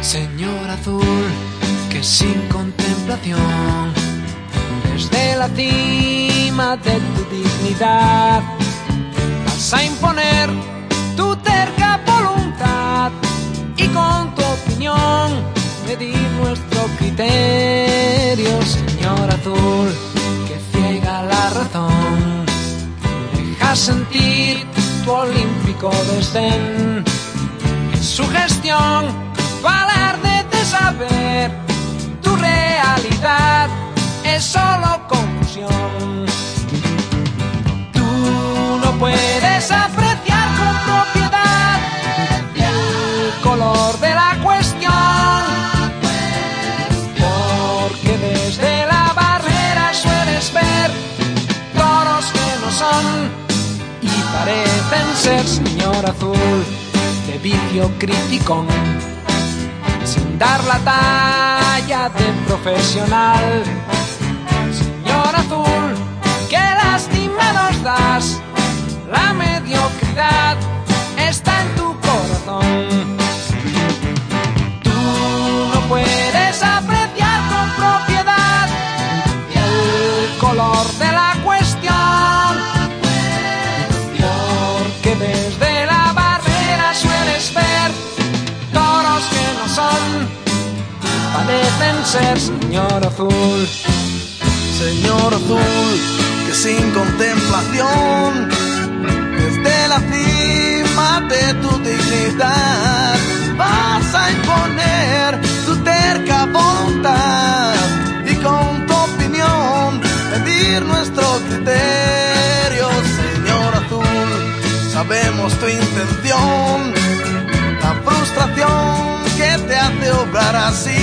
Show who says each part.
Speaker 1: Señor azul, que sin contemplación, desde la cima de tu dignidad, vas a imponer tu terca voluntad y con tu opinión medir nuestro criterio, Señor azul, que ciega la razón, deja sentir tu olímpico desdén, solo confusión. Tú no puedes apreciar con propiedad el color de la cuestión, porque desde la barrera sueles ver toros que no son y parecen ser señor azul de vicio criticón sin dar la talla de profesional. Azul, qué lástima nos das, la mediocridad está en tu corazón. Tú no puedes apreciar con propiedad el color de la cuestión, porque desde la barrera sueles ver toros que no son, parecen ser señor azul.
Speaker 2: Señor azul, que sin contemplación, desde la cima de tu dignidad, vas a imponer tu terca voluntad y con tu opinión medir nuestro criterio, Señor azul. Sabemos tu intención, la frustración que te hace obrar así,